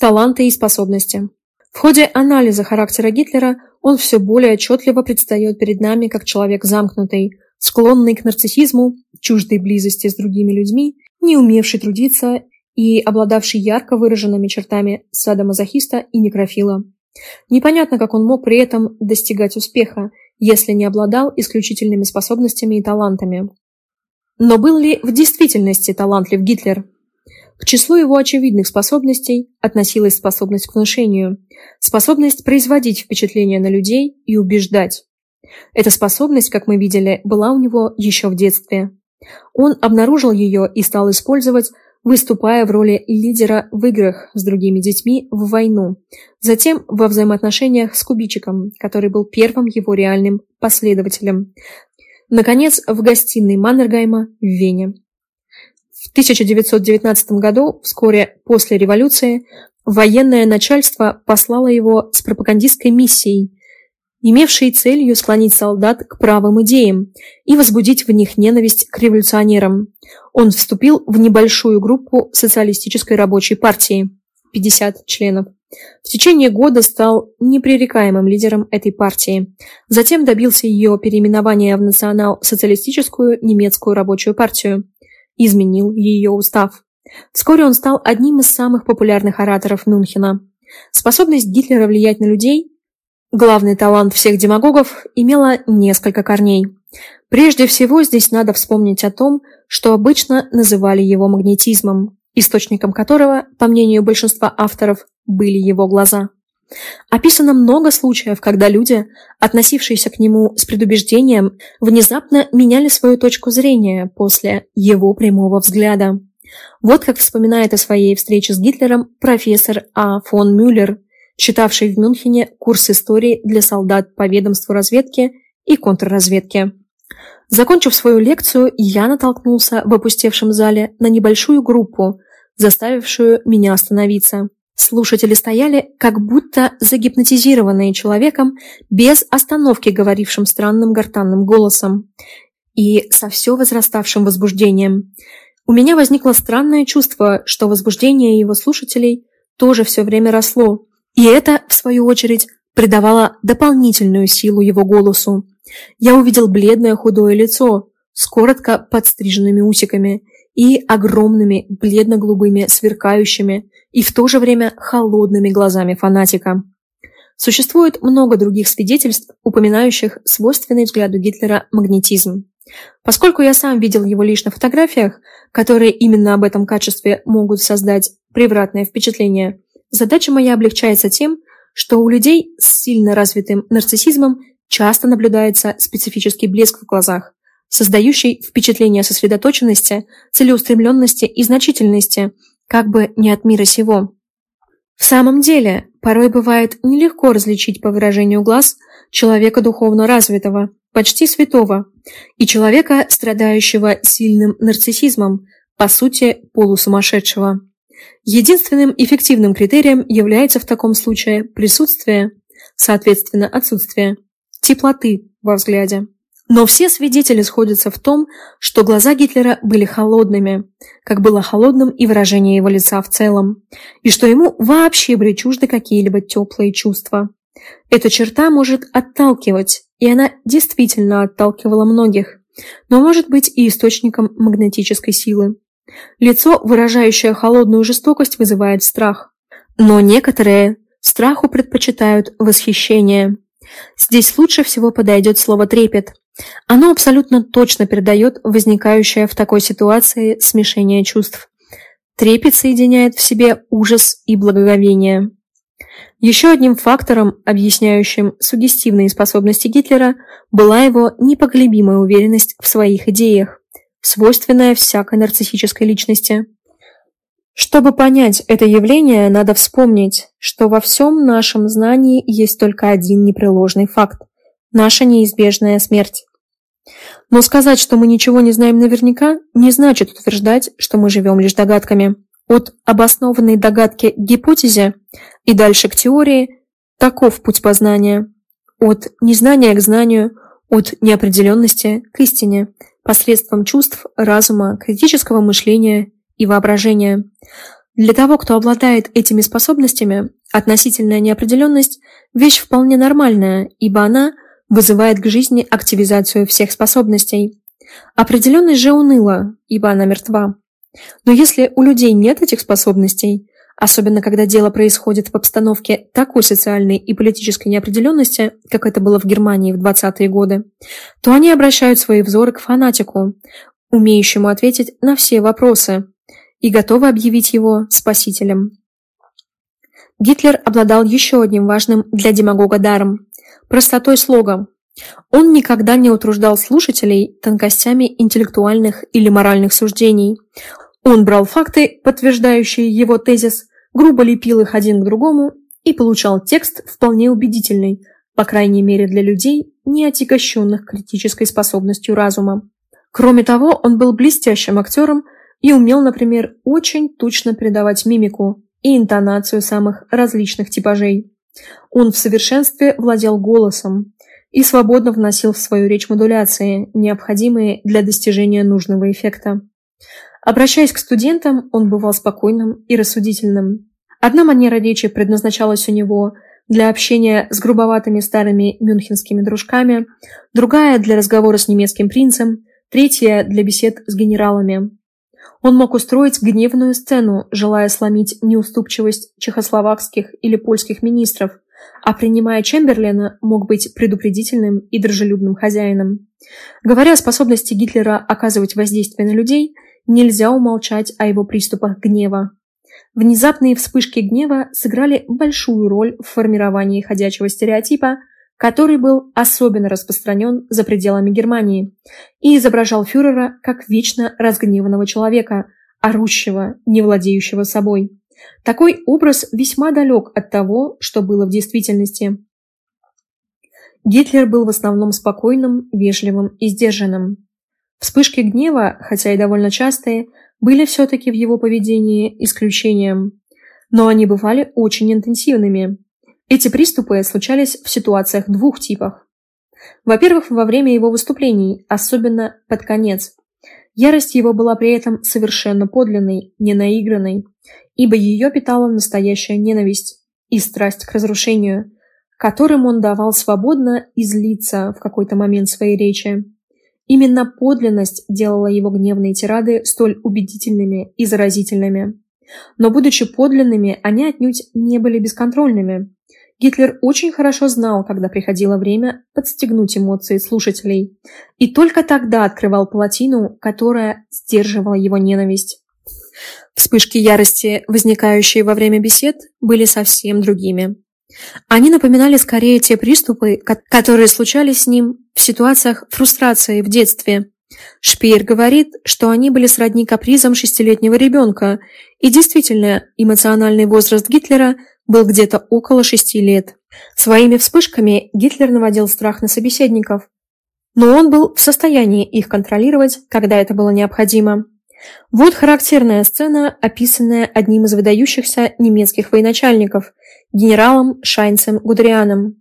таланты и способности. В ходе анализа характера Гитлера он все более отчетливо предстает перед нами как человек замкнутый, склонный к нарциссизму, чуждой близости с другими людьми, не умевший трудиться и обладавший ярко выраженными чертами садомазохиста и некрофила. Непонятно, как он мог при этом достигать успеха, если не обладал исключительными способностями и талантами. Но был ли в действительности талантлив Гитлер? К числу его очевидных способностей относилась способность к внушению, способность производить впечатление на людей и убеждать. Эта способность, как мы видели, была у него еще в детстве. Он обнаружил ее и стал использовать, выступая в роли лидера в играх с другими детьми в войну, затем во взаимоотношениях с Кубичиком, который был первым его реальным последователем, наконец, в гостиной Маннергайма в Вене. В 1919 году, вскоре после революции, военное начальство послало его с пропагандистской миссией, имевшей целью склонить солдат к правым идеям и возбудить в них ненависть к революционерам. Он вступил в небольшую группу социалистической рабочей партии, 50 членов. В течение года стал непререкаемым лидером этой партии. Затем добился ее переименования в национал-социалистическую немецкую рабочую партию изменил ее устав. Вскоре он стал одним из самых популярных ораторов Мюнхена. Способность Гитлера влиять на людей, главный талант всех демагогов, имела несколько корней. Прежде всего здесь надо вспомнить о том, что обычно называли его магнетизмом, источником которого, по мнению большинства авторов, были его глаза. Описано много случаев, когда люди, относившиеся к нему с предубеждением, внезапно меняли свою точку зрения после его прямого взгляда. Вот как вспоминает о своей встрече с Гитлером профессор А. фон Мюллер, читавший в Мюнхене курс истории для солдат по ведомству разведки и контрразведки. Закончив свою лекцию, я натолкнулся в опустевшем зале на небольшую группу, заставившую меня остановиться. Слушатели стояли, как будто загипнотизированные человеком, без остановки говорившим странным гортанным голосом и со все возраставшим возбуждением. У меня возникло странное чувство, что возбуждение его слушателей тоже все время росло, и это, в свою очередь, придавало дополнительную силу его голосу. Я увидел бледное худое лицо с коротко подстриженными усиками и огромными бледно-голубыми сверкающими и в то же время холодными глазами фанатика. Существует много других свидетельств, упоминающих свойственный взгляду Гитлера магнетизм. Поскольку я сам видел его лишь на фотографиях, которые именно об этом качестве могут создать превратное впечатление, задача моя облегчается тем, что у людей с сильно развитым нарциссизмом часто наблюдается специфический блеск в глазах, создающий впечатление сосредоточенности, целеустремленности и значительности – как бы не от мира сего. В самом деле, порой бывает нелегко различить по выражению глаз человека духовно развитого, почти святого, и человека, страдающего сильным нарциссизмом, по сути, полусумасшедшего. Единственным эффективным критерием является в таком случае присутствие, соответственно, отсутствие, теплоты во взгляде. Но все свидетели сходятся в том, что глаза Гитлера были холодными, как было холодным и выражение его лица в целом, и что ему вообще были чужды какие-либо теплые чувства. Эта черта может отталкивать, и она действительно отталкивала многих, но может быть и источником магнетической силы. Лицо, выражающее холодную жестокость, вызывает страх. Но некоторые страху предпочитают восхищение. Здесь лучше всего подойдет слово «трепет», оно абсолютно точно передает возникающее в такой ситуации смешение чувств. Трепет соединяет в себе ужас и благоговение. Еще одним фактором, объясняющим сугестивные способности Гитлера, была его непоколебимая уверенность в своих идеях, свойственная всякой нарциссической личности. Чтобы понять это явление, надо вспомнить, что во всем нашем знании есть только один непреложный факт – наша неизбежная смерть. Но сказать, что мы ничего не знаем наверняка, не значит утверждать, что мы живем лишь догадками. От обоснованной догадки к гипотезе и дальше к теории – таков путь познания. От незнания к знанию, от неопределенности к истине, посредством чувств, разума, критического мышления и воображения. Для того, кто обладает этими способностями, относительная неопределенность – вещь вполне нормальная, ибо она вызывает к жизни активизацию всех способностей. Определенность же уныла, ибо она мертва. Но если у людей нет этих способностей, особенно когда дело происходит в обстановке такой социальной и политической неопределенности, как это было в Германии в 20-е годы, то они обращают свои взоры к фанатику, умеющему ответить на все вопросы, и готовы объявить его спасителем. Гитлер обладал еще одним важным для демагога даром – простотой слога. Он никогда не утруждал слушателей тонкостями интеллектуальных или моральных суждений. Он брал факты, подтверждающие его тезис, грубо лепил их один к другому и получал текст вполне убедительный, по крайней мере для людей, не отягощенных критической способностью разума. Кроме того, он был блестящим актером и умел, например, очень точно передавать мимику и интонацию самых различных типажей. Он в совершенстве владел голосом и свободно вносил в свою речь модуляции, необходимые для достижения нужного эффекта. Обращаясь к студентам, он бывал спокойным и рассудительным. Одна манера речи предназначалась у него для общения с грубоватыми старыми мюнхенскими дружками, другая – для разговора с немецким принцем, третья – для бесед с генералами. Он мог устроить гневную сцену, желая сломить неуступчивость чехословакских или польских министров, а принимая Чемберлена, мог быть предупредительным и дружелюбным хозяином. Говоря о способности Гитлера оказывать воздействие на людей, нельзя умолчать о его приступах гнева. Внезапные вспышки гнева сыграли большую роль в формировании ходячего стереотипа который был особенно распространен за пределами Германии и изображал фюрера как вечно разгневанного человека, орущего, не владеющего собой. Такой образ весьма далек от того, что было в действительности. Гитлер был в основном спокойным, вежливым и сдержанным. Вспышки гнева, хотя и довольно частые, были все-таки в его поведении исключением, но они бывали очень интенсивными. Эти приступы случались в ситуациях двух типов. Во-первых, во время его выступлений, особенно под конец. Ярость его была при этом совершенно подлинной, не наигранной, ибо ее питала настоящая ненависть и страсть к разрушению, которым он давал свободно излиться в какой-то момент своей речи. Именно подлинность делала его гневные тирады столь убедительными и заразительными. Но, будучи подлинными, они отнюдь не были бесконтрольными. Гитлер очень хорошо знал, когда приходило время подстегнуть эмоции слушателей, и только тогда открывал плотину, которая сдерживала его ненависть. Вспышки ярости, возникающие во время бесед, были совсем другими. Они напоминали скорее те приступы, которые случались с ним в ситуациях фрустрации в детстве. Шпеер говорит, что они были сродни капризам шестилетнего ребенка, и действительно, эмоциональный возраст Гитлера – был где-то около шести лет. Своими вспышками Гитлер наводил страх на собеседников, но он был в состоянии их контролировать, когда это было необходимо. Вот характерная сцена, описанная одним из выдающихся немецких военачальников, генералом Шайнцем Гудерианом.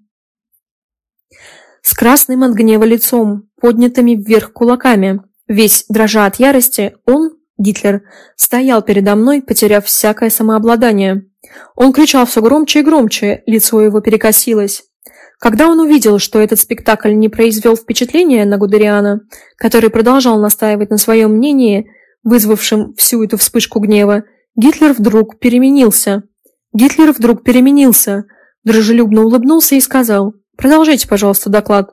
С красным от гнева лицом, поднятыми вверх кулаками, весь дрожа от ярости, он, Гитлер, стоял передо мной, потеряв всякое самообладание. Он кричал все громче и громче, лицо его перекосилось. Когда он увидел, что этот спектакль не произвел впечатления на Гудериана, который продолжал настаивать на своем мнении, вызвавшем всю эту вспышку гнева, Гитлер вдруг переменился. Гитлер вдруг переменился, дружелюбно улыбнулся и сказал «Продолжайте, пожалуйста, доклад».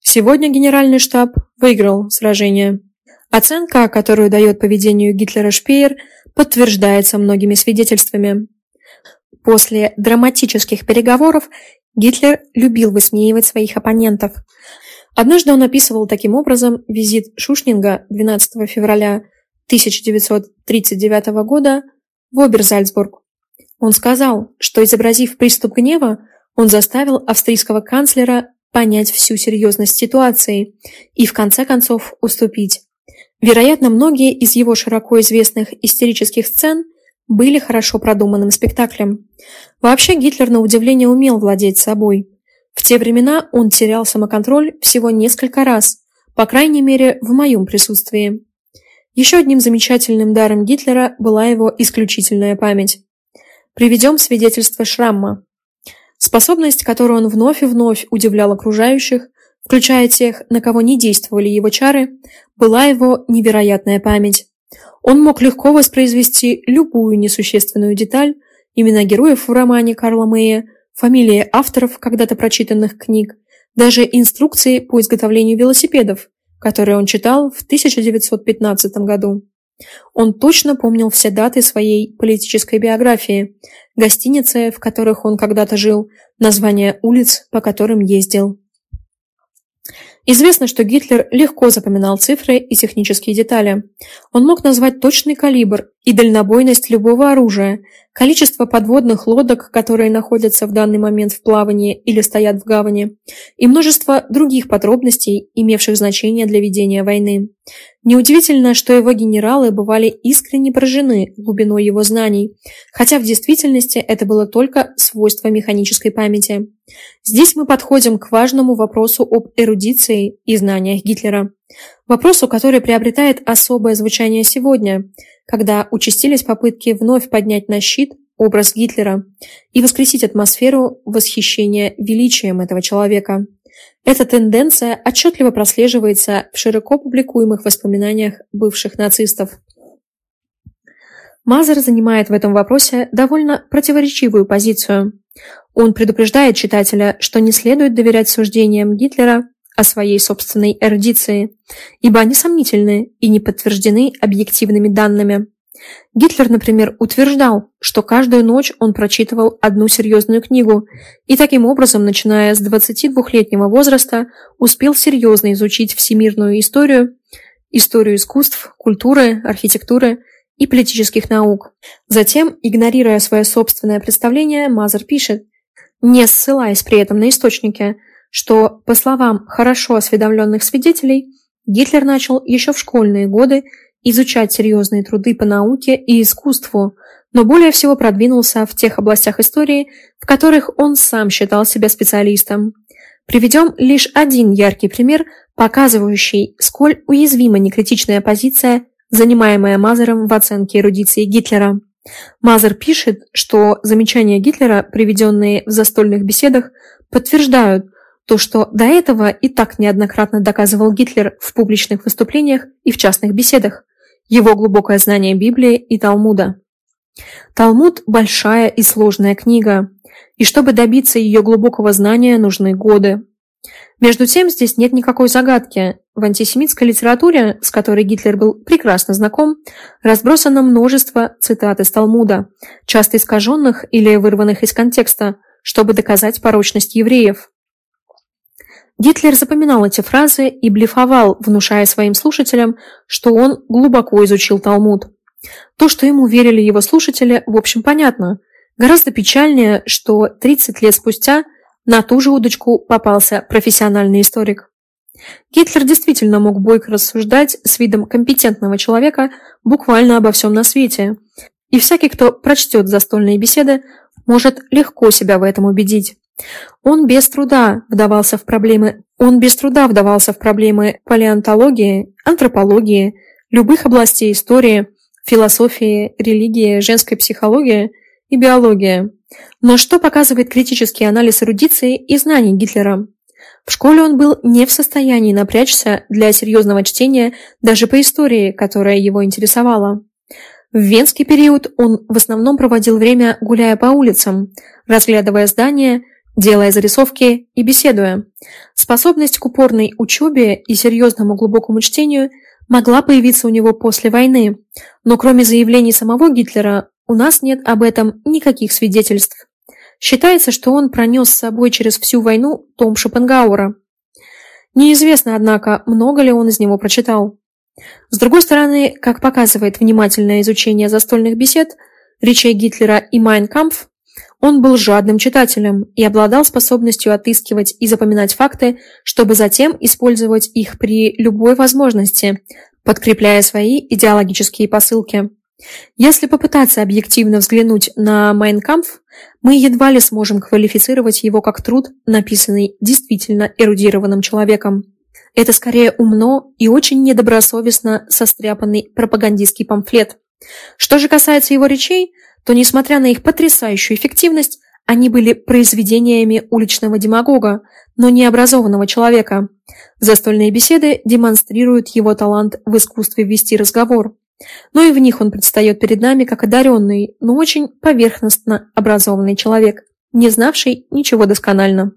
Сегодня генеральный штаб выиграл сражение. Оценка, которую дает поведению Гитлера Шпеер, подтверждается многими свидетельствами. После драматических переговоров Гитлер любил высмеивать своих оппонентов. Однажды он описывал таким образом визит Шушнинга 12 февраля 1939 года в Оберзальцбург. Он сказал, что, изобразив приступ гнева, он заставил австрийского канцлера понять всю серьезность ситуации и, в конце концов, уступить. Вероятно, многие из его широко известных истерических сцен были хорошо продуманным спектаклем. Вообще Гитлер на удивление умел владеть собой. В те времена он терял самоконтроль всего несколько раз, по крайней мере, в моем присутствии. Еще одним замечательным даром Гитлера была его исключительная память. Приведем свидетельство Шрамма. Способность, которую он вновь и вновь удивлял окружающих, включая тех, на кого не действовали его чары, была его невероятная память. Он мог легко воспроизвести любую несущественную деталь, имена героев в романе Карла Мэя, фамилии авторов когда-то прочитанных книг, даже инструкции по изготовлению велосипедов, которые он читал в 1915 году. Он точно помнил все даты своей политической биографии, гостиницы, в которых он когда-то жил, названия улиц, по которым ездил. Известно, что Гитлер легко запоминал цифры и технические детали. Он мог назвать точный калибр и дальнобойность любого оружия, количество подводных лодок, которые находятся в данный момент в плавании или стоят в гавани, и множество других подробностей, имевших значение для ведения войны. Неудивительно, что его генералы бывали искренне поражены глубиной его знаний, хотя в действительности это было только свойство механической памяти. Здесь мы подходим к важному вопросу об эрудиции и знаниях Гитлера. Вопросу, который приобретает особое звучание сегодня, когда участились попытки вновь поднять на щит образ Гитлера и воскресить атмосферу восхищения величием этого человека. Эта тенденция отчетливо прослеживается в широко публикуемых воспоминаниях бывших нацистов. Мазер занимает в этом вопросе довольно противоречивую позицию. Он предупреждает читателя, что не следует доверять суждениям Гитлера о своей собственной эрудиции, ибо они сомнительны и не подтверждены объективными данными. Гитлер, например, утверждал, что каждую ночь он прочитывал одну серьезную книгу и таким образом, начиная с 22-летнего возраста, успел серьезно изучить всемирную историю, историю искусств, культуры, архитектуры и политических наук. Затем, игнорируя свое собственное представление, Мазер пишет, не ссылаясь при этом на источники, что, по словам хорошо осведомленных свидетелей, Гитлер начал еще в школьные годы изучать серьезные труды по науке и искусству, но более всего продвинулся в тех областях истории, в которых он сам считал себя специалистом. Приведем лишь один яркий пример, показывающий, сколь уязвима некритичная позиция, занимаемая Мазером в оценке эрудиции Гитлера. Мазер пишет, что замечания Гитлера, приведенные в застольных беседах, подтверждают то, что до этого и так неоднократно доказывал Гитлер в публичных выступлениях и в частных беседах его глубокое знание Библии и Талмуда. Талмуд – большая и сложная книга, и чтобы добиться ее глубокого знания, нужны годы. Между тем, здесь нет никакой загадки. В антисемитской литературе, с которой Гитлер был прекрасно знаком, разбросано множество цитат из Талмуда, часто искаженных или вырванных из контекста, чтобы доказать порочность евреев. Гитлер запоминал эти фразы и блефовал, внушая своим слушателям, что он глубоко изучил Талмуд. То, что ему верили его слушатели, в общем, понятно. Гораздо печальнее, что 30 лет спустя на ту же удочку попался профессиональный историк. Гитлер действительно мог бойко рассуждать с видом компетентного человека буквально обо всем на свете. И всякий, кто прочтет застольные беседы, может легко себя в этом убедить. Он без труда вдавался в проблемы, он без труда вдавался в проблемы палеонтологии, антропологии, любых областей истории, философии, религии, женской психологии и биологии. Но что показывает критический анализ эрудиции и знаний Гитлера? В школе он был не в состоянии напрячься для серьезного чтения даже по истории, которая его интересовала. В венский период он в основном проводил время, гуляя по улицам, разглядывая здания, делая зарисовки и беседуя. Способность к упорной учебе и серьезному глубокому чтению могла появиться у него после войны, но кроме заявлений самого Гитлера у нас нет об этом никаких свидетельств. Считается, что он пронес с собой через всю войну том Шопенгауэра. Неизвестно, однако, много ли он из него прочитал. С другой стороны, как показывает внимательное изучение застольных бесед, речей Гитлера и Майнкампф, он был жадным читателем и обладал способностью отыскивать и запоминать факты, чтобы затем использовать их при любой возможности, подкрепляя свои идеологические посылки. Если попытаться объективно взглянуть на Майнкампф, мы едва ли сможем квалифицировать его как труд, написанный действительно эрудированным человеком. Это скорее умно и очень недобросовестно состряпанный пропагандистский памфлет. Что же касается его речей, то, несмотря на их потрясающую эффективность, они были произведениями уличного демагога, но не образованного человека. Застольные беседы демонстрируют его талант в искусстве вести разговор. Но и в них он предстает перед нами как одаренный, но очень поверхностно образованный человек, не знавший ничего досконально.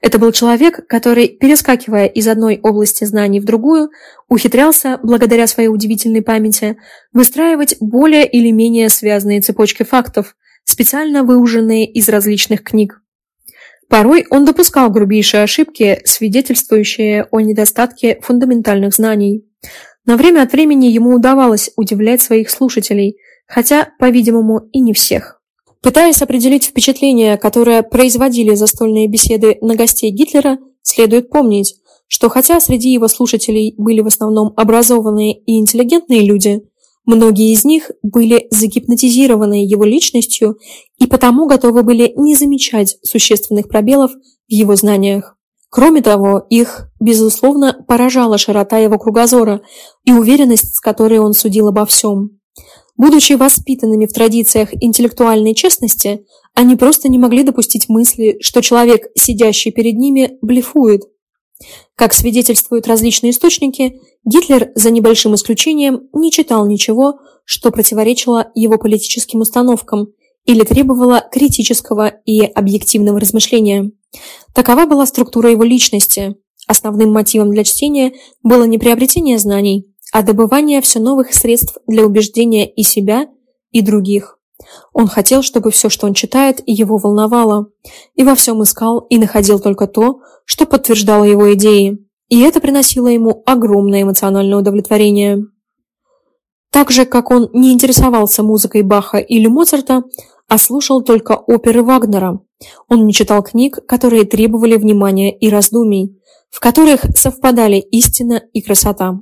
Это был человек, который, перескакивая из одной области знаний в другую, ухитрялся, благодаря своей удивительной памяти, выстраивать более или менее связанные цепочки фактов, специально выуженные из различных книг. Порой он допускал грубейшие ошибки, свидетельствующие о недостатке фундаментальных знаний. Но время от времени ему удавалось удивлять своих слушателей, хотя, по-видимому, и не всех. Пытаясь определить впечатление, которое производили застольные беседы на гостей Гитлера, следует помнить, что хотя среди его слушателей были в основном образованные и интеллигентные люди, многие из них были загипнотизированы его личностью и потому готовы были не замечать существенных пробелов в его знаниях. Кроме того, их, безусловно, поражала широта его кругозора и уверенность, с которой он судил обо всем. Будучи воспитанными в традициях интеллектуальной честности, они просто не могли допустить мысли, что человек, сидящий перед ними, блефует. Как свидетельствуют различные источники, Гитлер, за небольшим исключением, не читал ничего, что противоречило его политическим установкам или требовало критического и объективного размышления. Такова была структура его личности. Основным мотивом для чтения было не приобретение знаний, а добывание все новых средств для убеждения и себя, и других. Он хотел, чтобы все, что он читает, его волновало, и во всем искал и находил только то, что подтверждало его идеи, и это приносило ему огромное эмоциональное удовлетворение. Так же, как он не интересовался музыкой Баха или Моцарта, а слушал только оперы Вагнера. Он не читал книг, которые требовали внимания и раздумий, в которых совпадали истина и красота.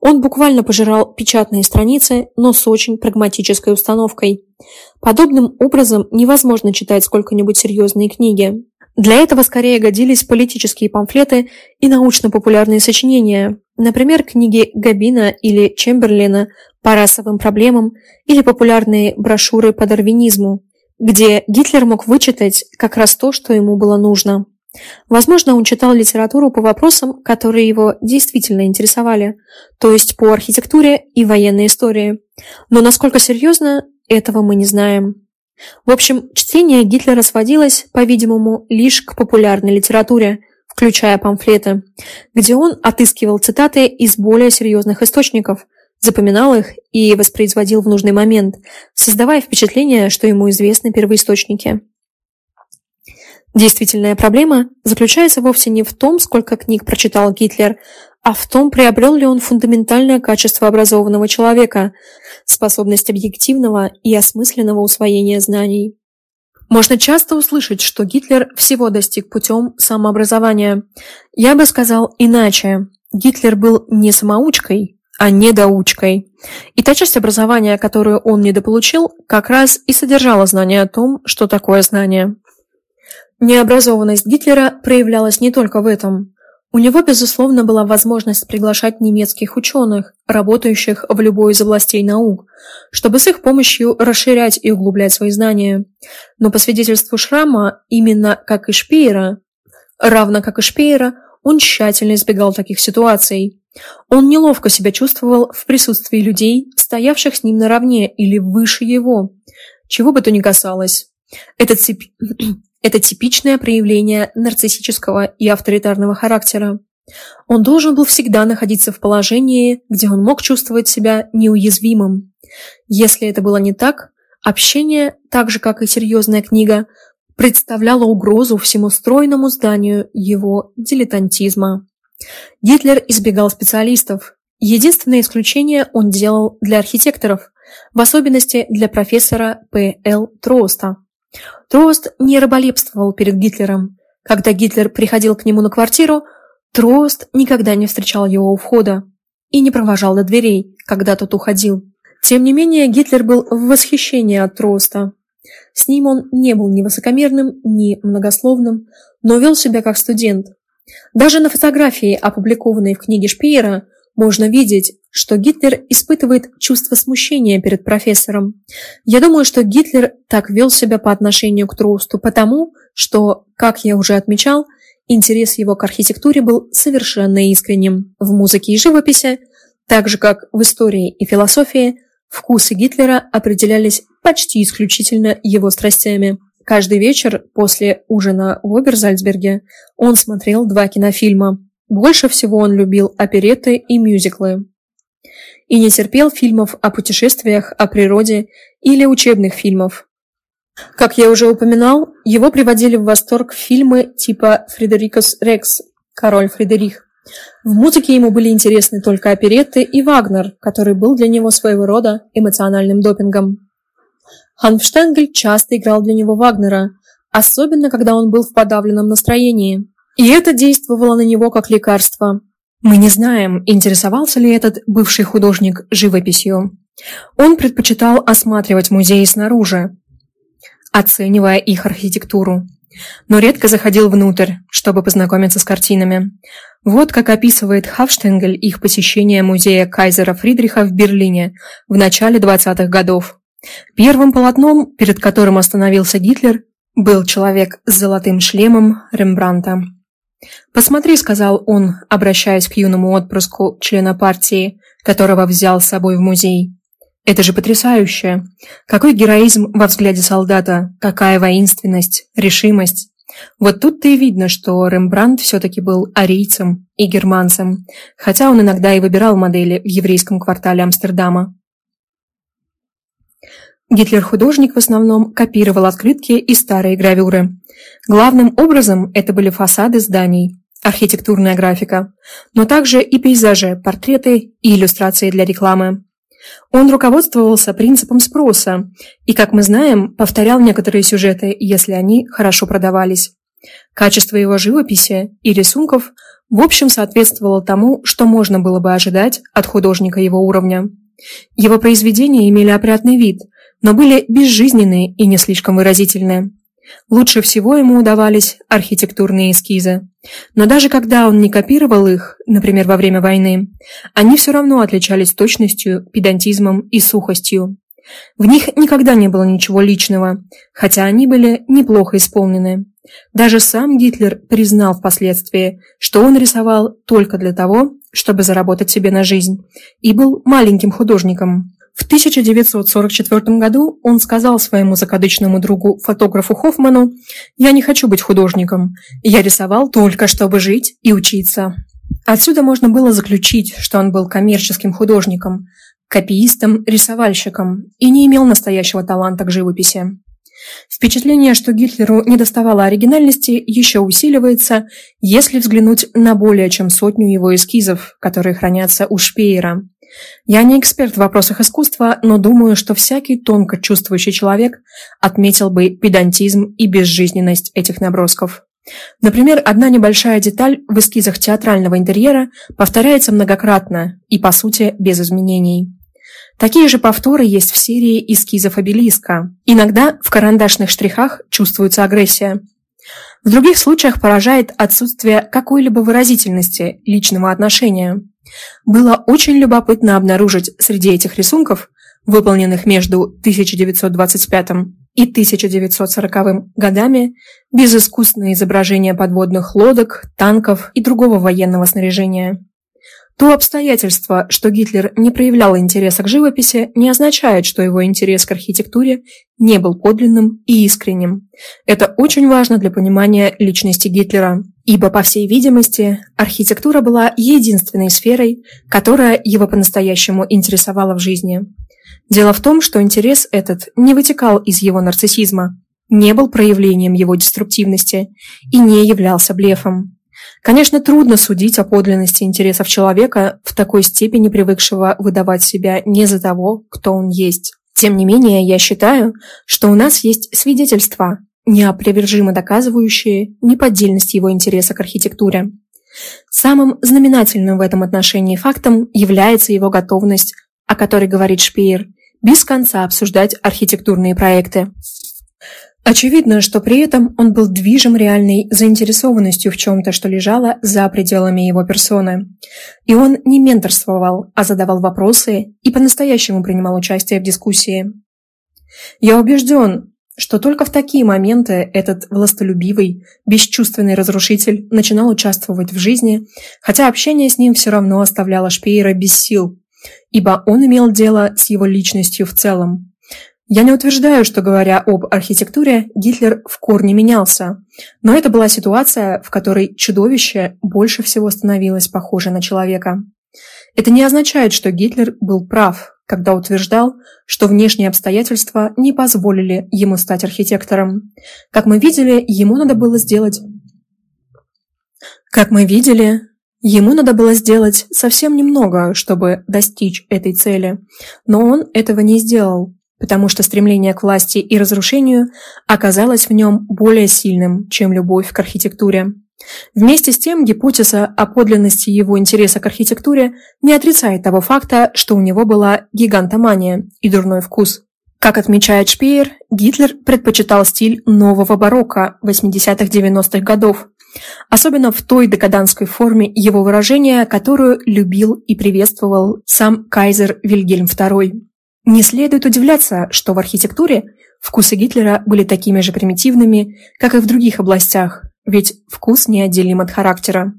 Он буквально пожирал печатные страницы, но с очень прагматической установкой. Подобным образом невозможно читать сколько-нибудь серьезные книги. Для этого скорее годились политические памфлеты и научно-популярные сочинения, например, книги Габина или Чемберлина по расовым проблемам или популярные брошюры по дарвинизму, где Гитлер мог вычитать как раз то, что ему было нужно. Возможно, он читал литературу по вопросам, которые его действительно интересовали, то есть по архитектуре и военной истории. Но насколько серьезно, этого мы не знаем. В общем, чтение Гитлера сводилось, по-видимому, лишь к популярной литературе, включая памфлеты, где он отыскивал цитаты из более серьезных источников, запоминал их и воспроизводил в нужный момент, создавая впечатление, что ему известны первоисточники. Действительная проблема заключается вовсе не в том, сколько книг прочитал Гитлер, а в том, приобрел ли он фундаментальное качество образованного человека, способность объективного и осмысленного усвоения знаний. Можно часто услышать, что Гитлер всего достиг путем самообразования. Я бы сказал иначе. Гитлер был не самоучкой, а недоучкой. И та часть образования, которую он недополучил, как раз и содержала знание о том, что такое знание. Необразованность Гитлера проявлялась не только в этом. У него, безусловно, была возможность приглашать немецких ученых, работающих в любой из областей наук, чтобы с их помощью расширять и углублять свои знания. Но по свидетельству Шрама, именно как и Шпеера, равно как и Шпеера, он тщательно избегал таких ситуаций. Он неловко себя чувствовал в присутствии людей, стоявших с ним наравне или выше его, чего бы то ни касалось. Этот это типичное проявление нарциссического и авторитарного характера. Он должен был всегда находиться в положении, где он мог чувствовать себя неуязвимым. Если это было не так, общение, так же как и серьезная книга, представляло угрозу всему стройному зданию его дилетантизма. Гитлер избегал специалистов. Единственное исключение он делал для архитекторов, в особенности для профессора П. Л. Троста. Трост не раболепствовал перед Гитлером. Когда Гитлер приходил к нему на квартиру, Трост никогда не встречал его у входа и не провожал до дверей, когда тот уходил. Тем не менее, Гитлер был в восхищении от Троста. С ним он не был ни высокомерным, ни многословным, но вел себя как студент. Даже на фотографии, опубликованной в книге Шпеера, можно видеть, что Гитлер испытывает чувство смущения перед профессором. Я думаю, что Гитлер так вел себя по отношению к Трусту, потому что, как я уже отмечал, интерес его к архитектуре был совершенно искренним. В музыке и живописи, так же как в истории и философии, вкусы Гитлера определялись почти исключительно его страстями. Каждый вечер после ужина в Оберзальцберге он смотрел два кинофильма. Больше всего он любил опереты и мюзиклы. И не терпел фильмов о путешествиях, о природе или учебных фильмов. Как я уже упоминал, его приводили в восторг фильмы типа «Фредерикус Рекс» «Король Фредерик». В музыке ему были интересны только оперетты и Вагнер, который был для него своего рода эмоциональным допингом. Ханфштенгель часто играл для него Вагнера, особенно когда он был в подавленном настроении. И это действовало на него как лекарство. Мы не знаем, интересовался ли этот бывший художник живописью. Он предпочитал осматривать музеи снаружи, оценивая их архитектуру, но редко заходил внутрь, чтобы познакомиться с картинами. Вот как описывает Хавштенгель их посещение музея Кайзера Фридриха в Берлине в начале 20-х годов. Первым полотном, перед которым остановился Гитлер, был человек с золотым шлемом Рембранта. «Посмотри», — сказал он, обращаясь к юному отпрыску члена партии, которого взял с собой в музей. «Это же потрясающе! Какой героизм во взгляде солдата, какая воинственность, решимость!» Вот тут-то и видно, что Рембрандт все-таки был арийцем и германцем, хотя он иногда и выбирал модели в еврейском квартале Амстердама. Гитлер-художник в основном копировал открытки и старые гравюры. Главным образом это были фасады зданий, архитектурная графика, но также и пейзажи, портреты и иллюстрации для рекламы. Он руководствовался принципом спроса и, как мы знаем, повторял некоторые сюжеты, если они хорошо продавались. Качество его живописи и рисунков в общем соответствовало тому, что можно было бы ожидать от художника его уровня. Его произведения имели опрятный вид – но были безжизненные и не слишком выразительные. Лучше всего ему удавались архитектурные эскизы. Но даже когда он не копировал их, например, во время войны, они все равно отличались точностью, педантизмом и сухостью. В них никогда не было ничего личного, хотя они были неплохо исполнены. Даже сам Гитлер признал впоследствии, что он рисовал только для того, чтобы заработать себе на жизнь, и был маленьким художником. В 1944 году он сказал своему закадычному другу, фотографу Хоффману, «Я не хочу быть художником. Я рисовал только, чтобы жить и учиться». Отсюда можно было заключить, что он был коммерческим художником, копиистом, рисовальщиком и не имел настоящего таланта к живописи. Впечатление, что Гитлеру недоставало оригинальности, еще усиливается, если взглянуть на более чем сотню его эскизов, которые хранятся у Шпеера. Я не эксперт в вопросах искусства, но думаю, что всякий тонко чувствующий человек отметил бы педантизм и безжизненность этих набросков. Например, одна небольшая деталь в эскизах театрального интерьера повторяется многократно и, по сути, без изменений. Такие же повторы есть в серии эскизов обелиска. Иногда в карандашных штрихах чувствуется агрессия. В других случаях поражает отсутствие какой-либо выразительности личного отношения. Было очень любопытно обнаружить среди этих рисунков, выполненных между 1925 и 1940 годами, безыскусные изображения подводных лодок, танков и другого военного снаряжения. То обстоятельство, что Гитлер не проявлял интереса к живописи, не означает, что его интерес к архитектуре не был подлинным и искренним. Это очень важно для понимания личности Гитлера, ибо, по всей видимости, архитектура была единственной сферой, которая его по-настоящему интересовала в жизни. Дело в том, что интерес этот не вытекал из его нарциссизма, не был проявлением его деструктивности и не являлся блефом. Конечно, трудно судить о подлинности интересов человека, в такой степени привыкшего выдавать себя не за того, кто он есть. Тем не менее, я считаю, что у нас есть свидетельства, неопровержимо доказывающие неподдельность его интереса к архитектуре. Самым знаменательным в этом отношении фактом является его готовность, о которой говорит Шпеер, без конца обсуждать архитектурные проекты. Очевидно, что при этом он был движим реальной заинтересованностью в чем-то, что лежало за пределами его персоны. И он не менторствовал, а задавал вопросы и по-настоящему принимал участие в дискуссии. Я убежден, что только в такие моменты этот властолюбивый, бесчувственный разрушитель начинал участвовать в жизни, хотя общение с ним все равно оставляло Шпеера без сил, ибо он имел дело с его личностью в целом. Я не утверждаю, что, говоря об архитектуре, Гитлер в корне менялся, но это была ситуация, в которой чудовище больше всего становилось похоже на человека. Это не означает, что Гитлер был прав, когда утверждал, что внешние обстоятельства не позволили ему стать архитектором. Как мы видели, ему надо было сделать... Как мы видели, ему надо было сделать совсем немного, чтобы достичь этой цели, но он этого не сделал потому что стремление к власти и разрушению оказалось в нем более сильным, чем любовь к архитектуре. Вместе с тем, гипотеза о подлинности его интереса к архитектуре не отрицает того факта, что у него была гигантомания и дурной вкус. Как отмечает Шпеер, Гитлер предпочитал стиль нового барокко 80-90-х годов, особенно в той декаданской форме его выражения, которую любил и приветствовал сам кайзер Вильгельм II. Не следует удивляться, что в архитектуре вкусы Гитлера были такими же примитивными, как и в других областях, ведь вкус неотделим от характера.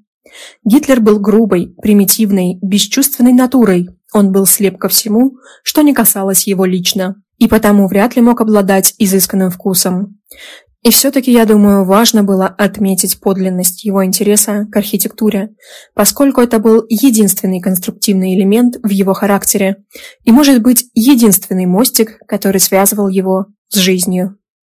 Гитлер был грубой, примитивной, бесчувственной натурой, он был слеп ко всему, что не касалось его лично, и потому вряд ли мог обладать изысканным вкусом. И все-таки, я думаю, важно было отметить подлинность его интереса к архитектуре, поскольку это был единственный конструктивный элемент в его характере и, может быть, единственный мостик, который связывал его с жизнью.